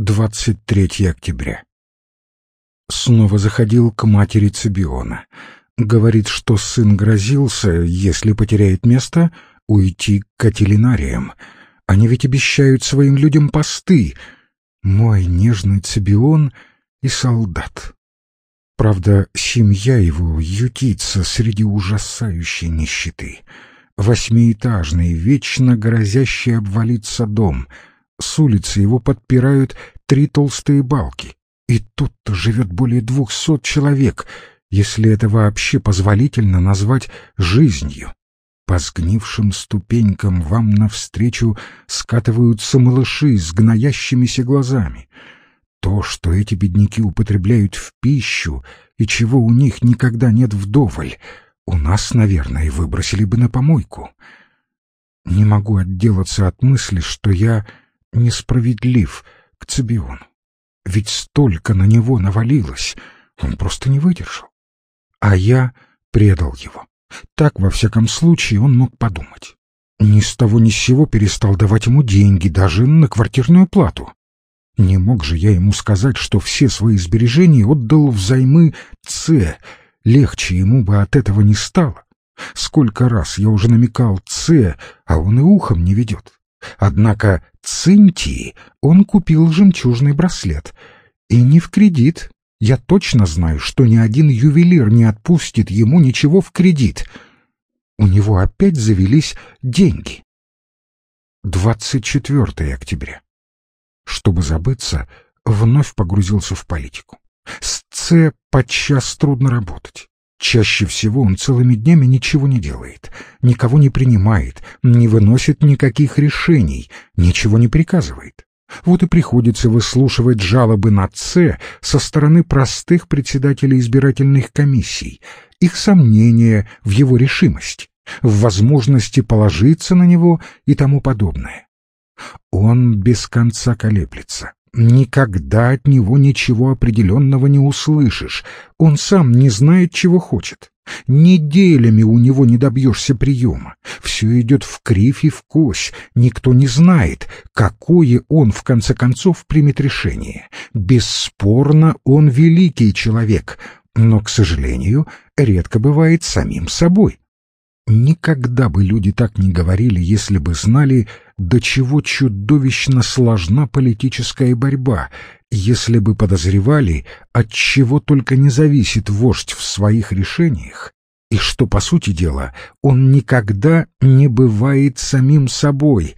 23 октября. Снова заходил к матери Цибиона. Говорит, что сын грозился, если потеряет место, уйти к катилинариям. Они ведь обещают своим людям посты. Мой нежный Цибион и солдат. Правда, семья его ютится среди ужасающей нищеты. Восьмиэтажный, вечно грозящий обвалиться дом. С улицы его подпирают три толстые балки. И тут-то живет более двухсот человек, если это вообще позволительно назвать жизнью. По сгнившим ступенькам вам навстречу скатываются малыши с гноящимися глазами — то, что эти бедняки употребляют в пищу и чего у них никогда нет вдоволь, у нас, наверное, выбросили бы на помойку. Не могу отделаться от мысли, что я несправедлив к Цибиону. Ведь столько на него навалилось, он просто не выдержал. А я предал его. Так, во всяком случае, он мог подумать. Ни с того ни с сего перестал давать ему деньги, даже на квартирную плату. Не мог же я ему сказать, что все свои сбережения отдал взаймы Ц. Легче ему бы от этого не стало. Сколько раз я уже намекал Ц, а он и ухом не ведет. Однако Цинтии он купил жемчужный браслет. И не в кредит. Я точно знаю, что ни один ювелир не отпустит ему ничего в кредит. У него опять завелись деньги. 24 октября чтобы забыться, вновь погрузился в политику. С Ц подчас трудно работать. Чаще всего он целыми днями ничего не делает, никого не принимает, не выносит никаких решений, ничего не приказывает. Вот и приходится выслушивать жалобы на Ц со стороны простых председателей избирательных комиссий, их сомнения в его решимости, в возможности положиться на него и тому подобное. Он без конца колеблется. Никогда от него ничего определенного не услышишь. Он сам не знает, чего хочет. Неделями у него не добьешься приема. Все идет в кривь и в кось. Никто не знает, какое он, в конце концов, примет решение. Бесспорно, он великий человек, но, к сожалению, редко бывает самим собой. Никогда бы люди так не говорили, если бы знали, до чего чудовищно сложна политическая борьба, если бы подозревали, от чего только не зависит вождь в своих решениях, и что, по сути дела, он никогда не бывает самим собой,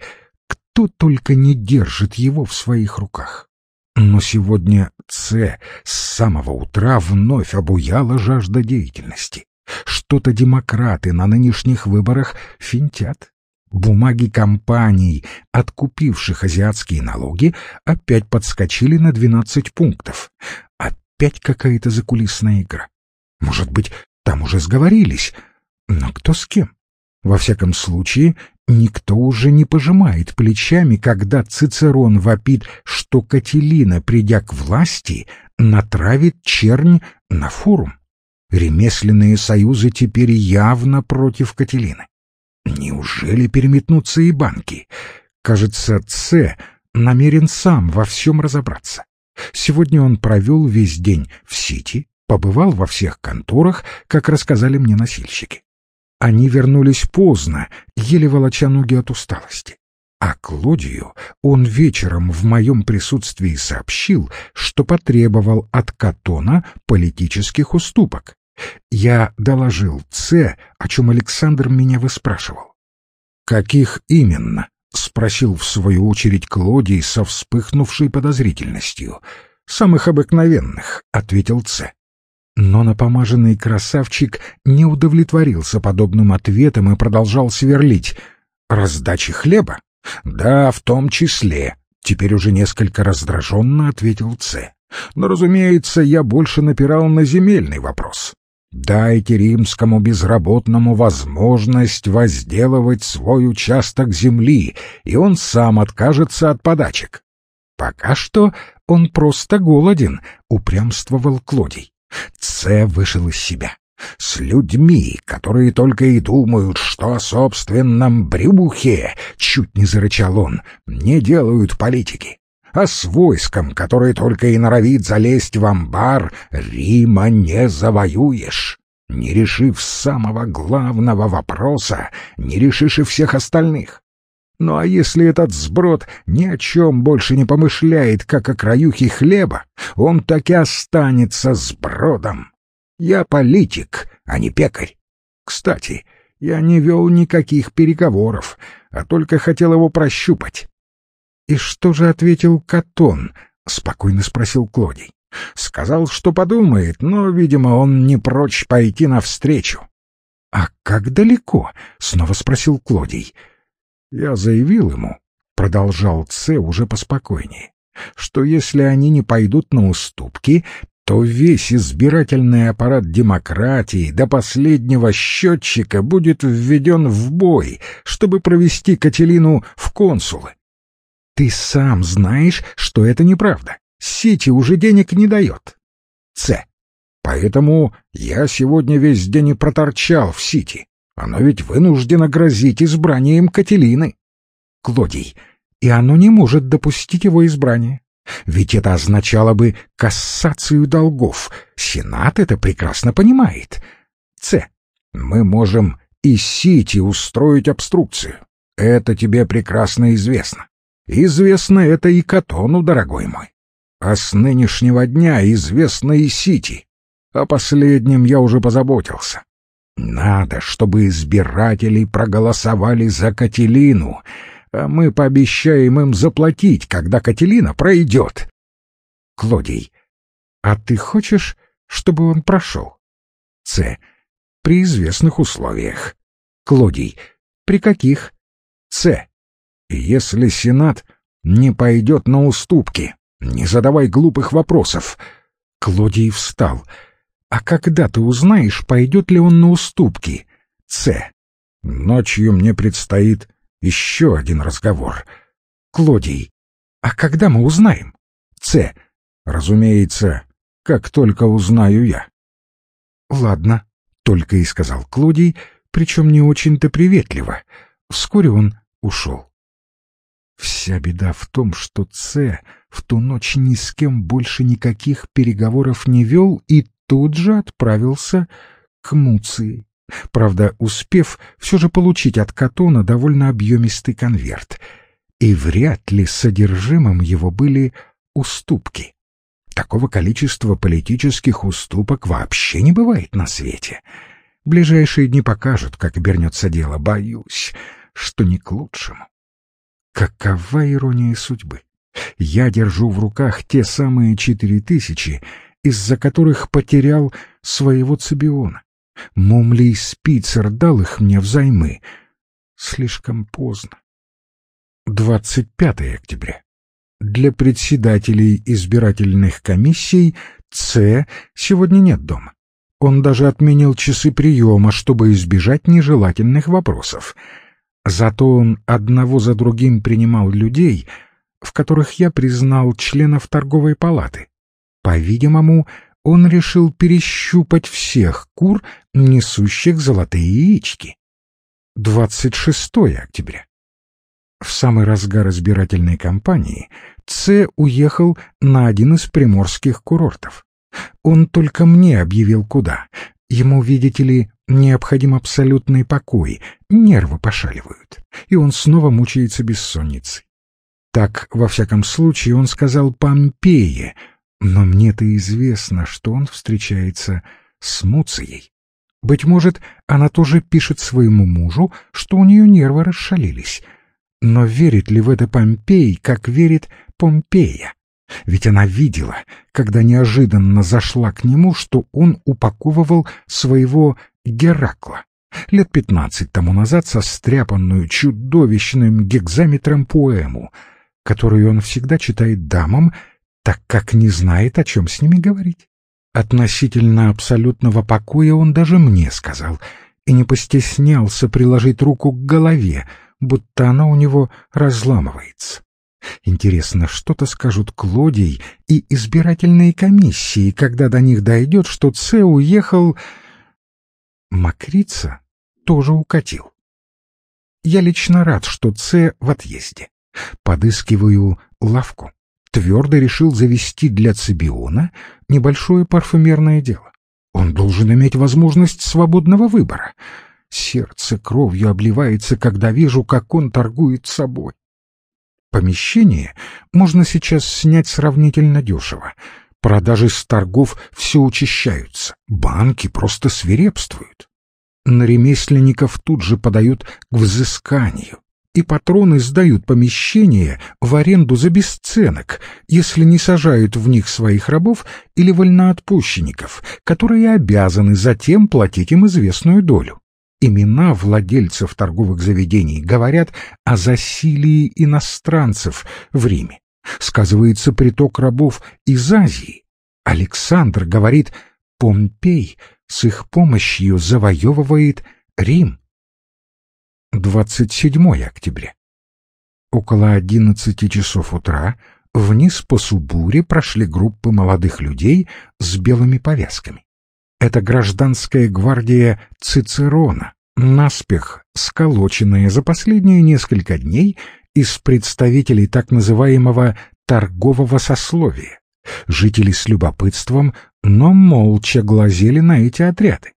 кто только не держит его в своих руках. Но сегодня Ц с самого утра вновь обуяла жажда деятельности. Что-то демократы на нынешних выборах финтят. Бумаги компаний, откупивших азиатские налоги, опять подскочили на 12 пунктов. Опять какая-то закулисная игра. Может быть, там уже сговорились, но кто с кем? Во всяком случае, никто уже не пожимает плечами, когда Цицерон вопит, что Кателина, придя к власти, натравит чернь на форум. Ремесленные союзы теперь явно против Кателины. Неужели переметнутся и банки? Кажется, Ц намерен сам во всем разобраться. Сегодня он провел весь день в Сити, побывал во всех конторах, как рассказали мне носильщики. Они вернулись поздно, еле волоча ноги от усталости. А Клодию он вечером в моем присутствии сообщил, что потребовал от Катона политических уступок. Я доложил Ц, о чем Александр меня выспрашивал. «Каких именно?» — спросил в свою очередь Клодий со вспыхнувшей подозрительностью. «Самых обыкновенных», — ответил Ц. Но напомаженный красавчик не удовлетворился подобным ответом и продолжал сверлить. «Раздачи хлеба?» «Да, в том числе», — теперь уже несколько раздраженно ответил Ц. «Но, разумеется, я больше напирал на земельный вопрос. Дайте римскому безработному возможность возделывать свой участок земли, и он сам откажется от подачек. Пока что он просто голоден, упрямствовал Клодий. Це вышел из себя. С людьми, которые только и думают, что о собственном брюхе, чуть не зарычал он, не делают политики. А с войском, которое только и норовит залезть в амбар, Рима не завоюешь. Не решив самого главного вопроса, не решишь и всех остальных. Ну а если этот сброд ни о чем больше не помышляет, как о краюхе хлеба, он так и останется сбродом. Я политик, а не пекарь. Кстати, я не вел никаких переговоров, а только хотел его прощупать. — И что же ответил Катон? — спокойно спросил Клодий. — Сказал, что подумает, но, видимо, он не прочь пойти навстречу. — А как далеко? — снова спросил Клодий. — Я заявил ему, — продолжал Ц уже поспокойнее, — что если они не пойдут на уступки, то весь избирательный аппарат демократии до последнего счетчика будет введен в бой, чтобы провести Кателину в консулы. Ты сам знаешь, что это неправда. Сити уже денег не дает. С. Поэтому я сегодня весь день и проторчал в Сити. Оно ведь вынуждено грозить избранием Кателины. Клодий. И оно не может допустить его избрания. Ведь это означало бы кассацию долгов. Сенат это прекрасно понимает. С. Мы можем и Сити устроить обструкцию. Это тебе прекрасно известно. Известно это и Катону, дорогой мой. А с нынешнего дня известно и Сити. О последнем я уже позаботился. Надо, чтобы избиратели проголосовали за Кателину — а мы пообещаем им заплатить, когда Кателина пройдет. Клодий, а ты хочешь, чтобы он прошел? С. При известных условиях. Клодий, при каких? С. Если Сенат не пойдет на уступки, не задавай глупых вопросов. Клодий встал. А когда ты узнаешь, пойдет ли он на уступки? С. Ночью мне предстоит еще один разговор. Клодий. А когда мы узнаем? С. Разумеется, как только узнаю я. Ладно, только и сказал Клодий, причем не очень-то приветливо. Вскоре он ушел. Вся беда в том, что Ц в ту ночь ни с кем больше никаких переговоров не вел и тут же отправился к Муции правда, успев все же получить от Катона довольно объемистый конверт. И вряд ли содержимым его были уступки. Такого количества политических уступок вообще не бывает на свете. Ближайшие дни покажут, как обернется дело. Боюсь, что не к лучшему. Какова ирония судьбы? Я держу в руках те самые четыре тысячи, из-за которых потерял своего Цибиона. Мумлий Спицер дал их мне взаймы. Слишком поздно. 25 октября. Для председателей избирательных комиссий Ц сегодня нет дома. Он даже отменил часы приема, чтобы избежать нежелательных вопросов. Зато он одного за другим принимал людей, в которых я признал членов торговой палаты. По-видимому, он решил перещупать всех кур, несущих золотые яички. 26 октября. В самый разгар избирательной кампании Ц уехал на один из приморских курортов. Он только мне объявил куда. Ему, видите ли, необходим абсолютный покой, нервы пошаливают, и он снова мучается бессонницей. Так, во всяком случае, он сказал Помпее — но мне-то известно, что он встречается с Муцией. Быть может, она тоже пишет своему мужу, что у нее нервы расшалились. Но верит ли в это Помпей, как верит Помпея? Ведь она видела, когда неожиданно зашла к нему, что он упаковывал своего Геракла, лет пятнадцать тому назад состряпанную чудовищным гекзаметром поэму, которую он всегда читает дамам, так как не знает, о чем с ними говорить. Относительно абсолютного покоя он даже мне сказал и не постеснялся приложить руку к голове, будто она у него разламывается. Интересно, что-то скажут Клодий и избирательные комиссии, когда до них дойдет, что Це уехал... Макрица тоже укатил. Я лично рад, что Це в отъезде. Подыскиваю лавку твердо решил завести для Цибиона небольшое парфюмерное дело. Он должен иметь возможность свободного выбора. Сердце кровью обливается, когда вижу, как он торгует собой. Помещение можно сейчас снять сравнительно дешево. Продажи с торгов все учащаются, банки просто свирепствуют. На ремесленников тут же подают к взысканию, и патроны сдают помещение в аренду за бесценок, если не сажают в них своих рабов или вольноотпущенников, которые обязаны затем платить им известную долю. Имена владельцев торговых заведений говорят о засилии иностранцев в Риме. Сказывается приток рабов из Азии. Александр говорит, Помпей с их помощью завоевывает Рим. 27 октября. Около 11 часов утра вниз по Субуре прошли группы молодых людей с белыми повязками. Это гражданская гвардия Цицерона, наспех сколоченная за последние несколько дней из представителей так называемого торгового сословия. Жители с любопытством, но молча глазели на эти отряды.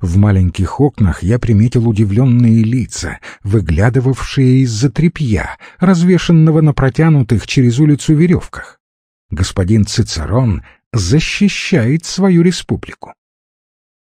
В маленьких окнах я приметил удивленные лица, выглядывавшие из-за тряпья, развешенного на протянутых через улицу веревках. Господин Цицерон защищает свою республику.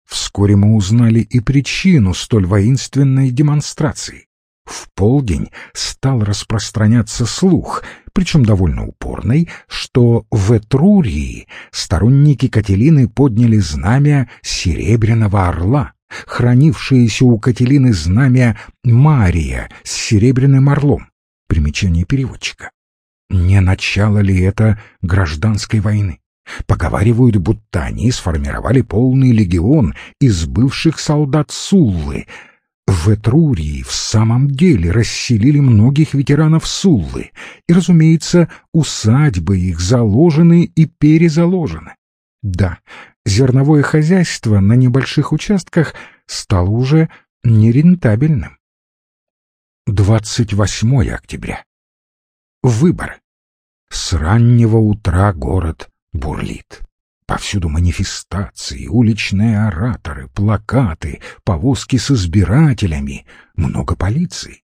Вскоре мы узнали и причину столь воинственной демонстрации. В полдень стал распространяться слух, причем довольно упорный, что в Этрурии сторонники Кателины подняли знамя Серебряного Орла, хранившееся у Кателины знамя Мария с Серебряным Орлом. Примечание переводчика. Не начало ли это гражданской войны? Поговаривают, будто они сформировали полный легион из бывших солдат Суллы — в Этрурии в самом деле расселили многих ветеранов Суллы, и, разумеется, усадьбы их заложены и перезаложены. Да, зерновое хозяйство на небольших участках стало уже нерентабельным. 28 октября. Выбор. С раннего утра город бурлит. Повсюду манифестации, уличные ораторы, плакаты, повозки с избирателями, много полиции.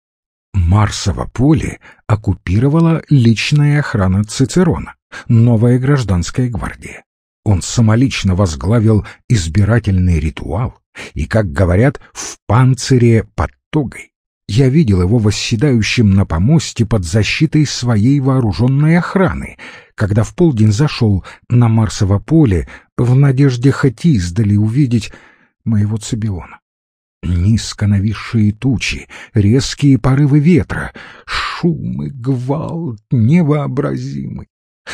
Марсово поле оккупировала личная охрана Цицерона, новая гражданская гвардия. Он самолично возглавил избирательный ритуал и, как говорят, в панцире под тогой. Я видел его восседающим на помосте под защитой своей вооруженной охраны, когда в полдень зашел на Марсово поле в надежде хоть издали увидеть моего Цибиона. Низко нависшие тучи, резкие порывы ветра, шум и гвалт невообразимый.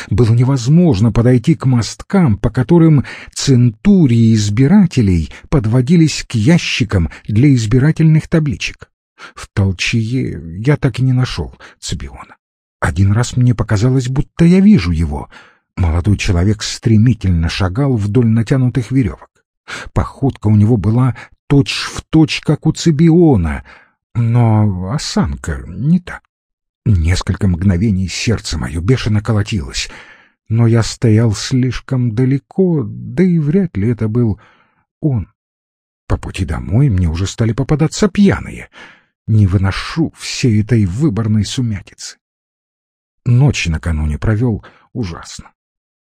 Было невозможно подойти к мосткам, по которым центурии избирателей подводились к ящикам для избирательных табличек. В толчее я так и не нашел Цибиона. Один раз мне показалось, будто я вижу его. Молодой человек стремительно шагал вдоль натянутых веревок. Походка у него была точь-в-точь, точь, как у Цибиона, но осанка не та. Несколько мгновений сердце мое бешено колотилось, но я стоял слишком далеко, да и вряд ли это был он. По пути домой мне уже стали попадаться пьяные. Не выношу всей этой выборной сумятицы. Ночь накануне провел ужасно.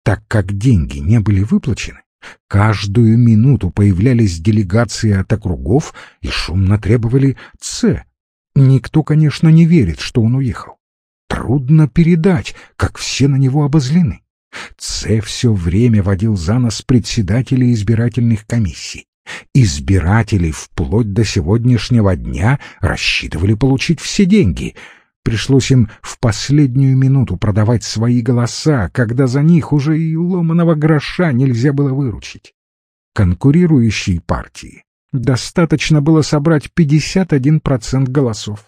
Так как деньги не были выплачены, каждую минуту появлялись делегации от округов и шумно требовали «Ц». Никто, конечно, не верит, что он уехал. Трудно передать, как все на него обозлены. Ц все время водил за нос председателей избирательных комиссий. Избиратели вплоть до сегодняшнего дня рассчитывали получить все деньги — Пришлось им в последнюю минуту продавать свои голоса, когда за них уже и ломаного гроша нельзя было выручить. Конкурирующей партии достаточно было собрать 51% голосов.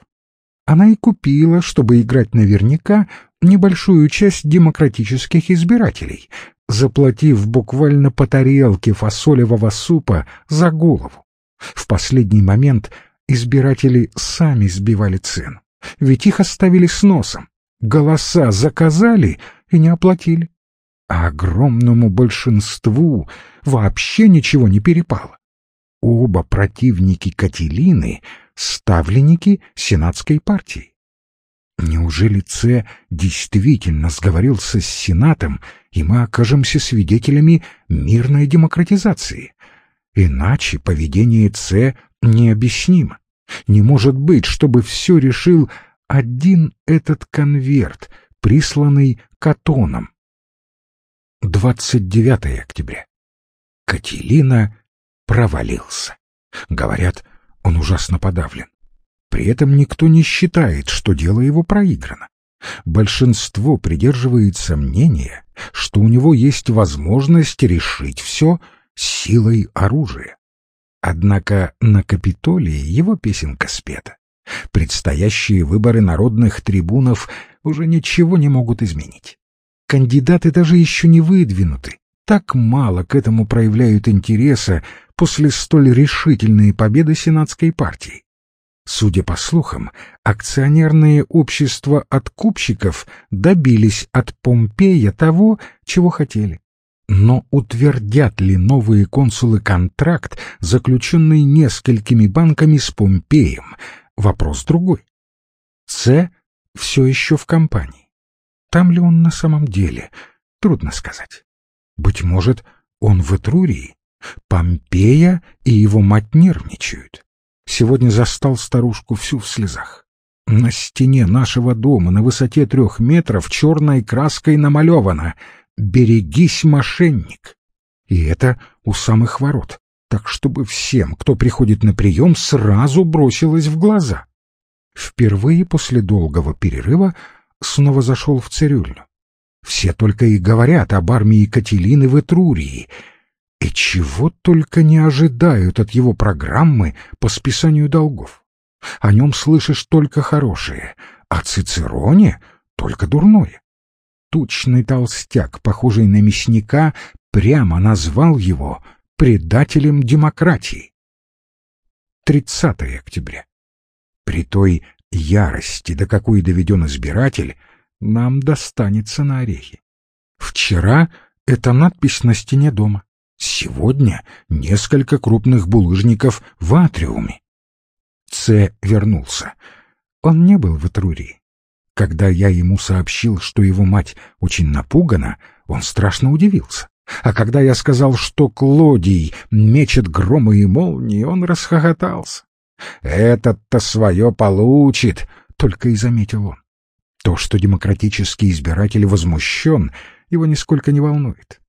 Она и купила, чтобы играть наверняка, небольшую часть демократических избирателей, заплатив буквально по тарелке фасолевого супа за голову. В последний момент избиратели сами сбивали цену. Ведь их оставили с носом. Голоса заказали, и не оплатили. А огромному большинству вообще ничего не перепало. Оба противники Кателины — ставленники сенатской партии. Неужели Ц действительно сговорился с Сенатом, и мы окажемся свидетелями мирной демократизации? Иначе поведение Ц необъяснимо. Не может быть, чтобы все решил один этот конверт, присланный Катоном. 29 октября. Кателина провалился. Говорят, он ужасно подавлен. При этом никто не считает, что дело его проиграно. Большинство придерживается мнения, что у него есть возможность решить все силой оружия. Однако на Капитолии его песенка спета. Предстоящие выборы народных трибунов уже ничего не могут изменить. Кандидаты даже еще не выдвинуты. Так мало к этому проявляют интереса после столь решительной победы сенатской партии. Судя по слухам, акционерные общества откупщиков добились от Помпея того, чего хотели. Но утвердят ли новые консулы контракт, заключенный несколькими банками с Помпеем? Вопрос другой. С все еще в компании. Там ли он на самом деле? Трудно сказать. Быть может, он в Этрурии? Помпея и его мать нервничают. Сегодня застал старушку всю в слезах. На стене нашего дома на высоте трех метров черной краской намалевано «Берегись, мошенник!» И это у самых ворот, так чтобы всем, кто приходит на прием, сразу бросилось в глаза. Впервые после долгого перерыва снова зашел в цирюльню. Все только и говорят об армии Кателины в Этрурии — и чего только не ожидают от его программы по списанию долгов. О нем слышишь только хорошее, а Цицероне — только дурное. Тучный толстяк, похожий на мясника, прямо назвал его предателем демократии. 30 октября. При той ярости, до какой доведен избиратель, нам достанется на орехи. Вчера эта надпись на стене дома. Сегодня несколько крупных булыжников в атриуме. Ц вернулся. Он не был в Этрурии. Когда я ему сообщил, что его мать очень напугана, он страшно удивился. А когда я сказал, что Клодий мечет громы и молнии, он расхохотался. «Этот-то свое получит», — только и заметил он. То, что демократический избиратель возмущен, его нисколько не волнует.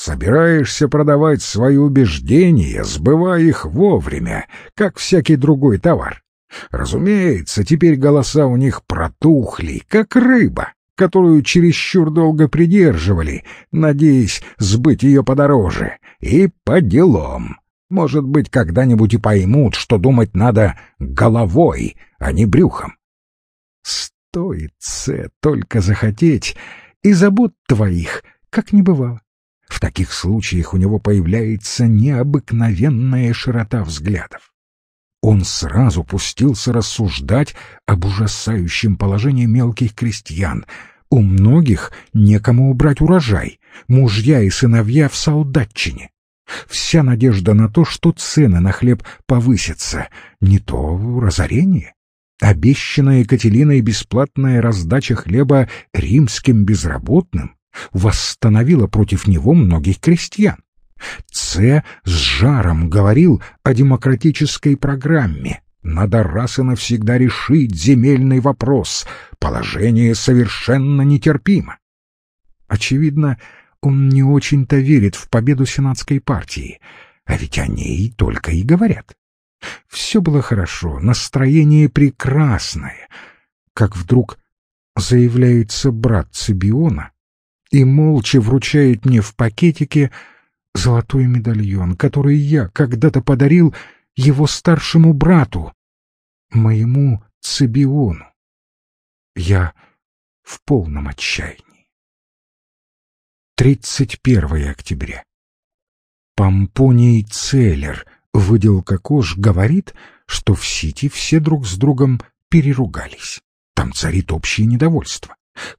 Собираешься продавать свои убеждения, сбывая их вовремя, как всякий другой товар. Разумеется, теперь голоса у них протухли, как рыба, которую чересчур долго придерживали, надеясь сбыть ее подороже, и по делам. Может быть, когда-нибудь и поймут, что думать надо головой, а не брюхом. Стоит, только захотеть, и забот твоих, как не бывало. В таких случаях у него появляется необыкновенная широта взглядов. Он сразу пустился рассуждать об ужасающем положении мелких крестьян. У многих некому убрать урожай, мужья и сыновья в солдатчине. Вся надежда на то, что цены на хлеб повысятся, не то разорение. Обещанная Екатериной бесплатная раздача хлеба римским безработным восстановила против него многих крестьян. Ц с жаром говорил о демократической программе. Надо раз и навсегда решить земельный вопрос. Положение совершенно нетерпимо. Очевидно, он не очень-то верит в победу сенатской партии, а ведь о ней только и говорят. Все было хорошо, настроение прекрасное, как вдруг заявляется брат Цибиона и молча вручает мне в пакетике золотой медальон, который я когда-то подарил его старшему брату, моему Цибиону. Я в полном отчаянии. 31 октября. Помпоний Целлер, выделка кож, говорит, что в Сити все друг с другом переругались. Там царит общее недовольство.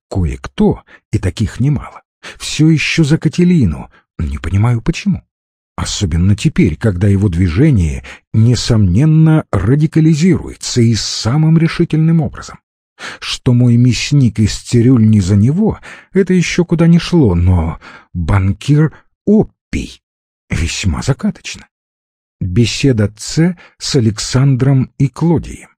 Кое-кто, и таких немало, все еще за Кателину, не понимаю почему. Особенно теперь, когда его движение, несомненно, радикализируется и самым решительным образом. Что мой мясник из цирюльни за него, это еще куда не шло, но банкир Оппий весьма закаточно. Беседа Ц с Александром и Клодием.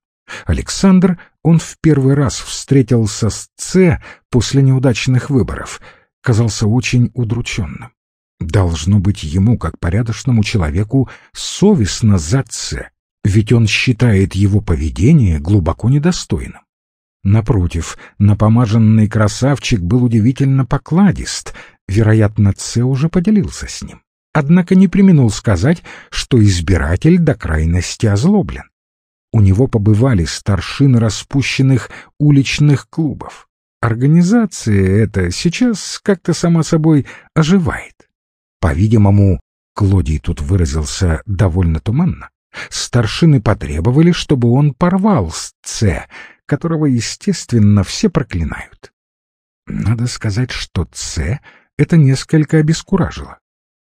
Александр, он в первый раз встретился с Ц после неудачных выборов, казался очень удрученным. Должно быть ему, как порядочному человеку, совестно за Ц, ведь он считает его поведение глубоко недостойным. Напротив, напомаженный красавчик был удивительно покладист, вероятно, Ц уже поделился с ним. Однако не применул сказать, что избиратель до крайности озлоблен. У него побывали старшины распущенных уличных клубов. Организация эта сейчас как-то сама собой оживает. По-видимому, Клодий тут выразился довольно туманно. Старшины потребовали, чтобы он порвал с Ц, которого, естественно, все проклинают. Надо сказать, что Ц это несколько обескуражило.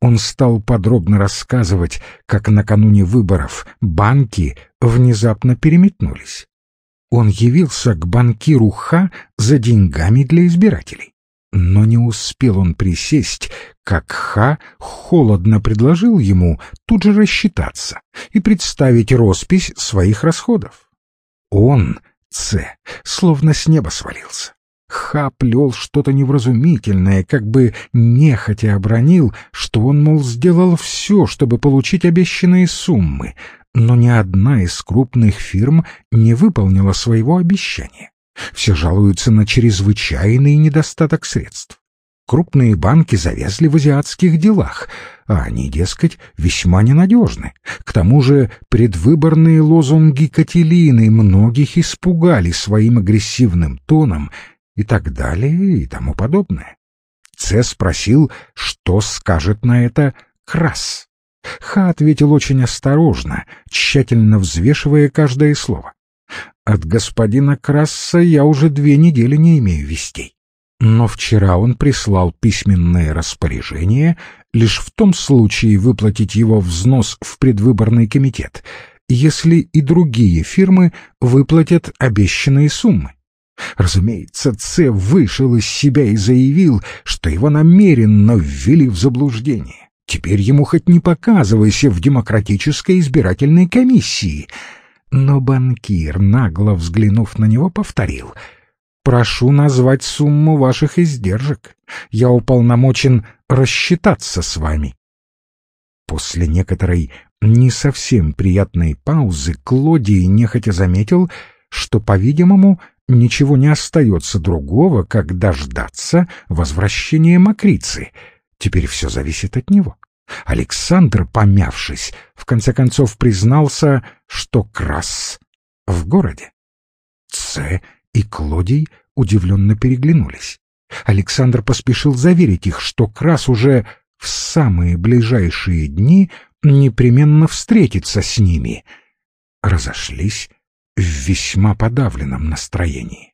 Он стал подробно рассказывать, как накануне выборов банки внезапно переметнулись. Он явился к банкиру Ха за деньгами для избирателей. Но не успел он присесть, как Ха холодно предложил ему тут же рассчитаться и представить роспись своих расходов. Он, Ц, словно с неба свалился. Ха плел что-то невразумительное, как бы нехотя обронил, что он, мол, сделал все, чтобы получить обещанные суммы, но ни одна из крупных фирм не выполнила своего обещания. Все жалуются на чрезвычайный недостаток средств. Крупные банки завязли в азиатских делах, а они, дескать, весьма ненадежны. К тому же предвыборные лозунги Кателины многих испугали своим агрессивным тоном и так далее и тому подобное. Це спросил, что скажет на это Крас. Ха ответил очень осторожно, тщательно взвешивая каждое слово. «От господина Красса я уже две недели не имею вестей. Но вчера он прислал письменное распоряжение лишь в том случае выплатить его взнос в предвыборный комитет, если и другие фирмы выплатят обещанные суммы. Разумеется, Ц вышел из себя и заявил, что его намеренно ввели в заблуждение. Теперь ему хоть не показывайся в демократической избирательной комиссии. Но банкир, нагло взглянув на него, повторил «Прошу назвать сумму ваших издержек. Я уполномочен рассчитаться с вами». После некоторой не совсем приятной паузы Клодий нехотя заметил, что, по-видимому, ничего не остается другого, как дождаться возвращения Макрицы. Теперь все зависит от него. Александр, помявшись, в конце концов признался, что Крас в городе. Ц и Клодий удивленно переглянулись. Александр поспешил заверить их, что Крас уже в самые ближайшие дни непременно встретится с ними. Разошлись в весьма подавленном настроении.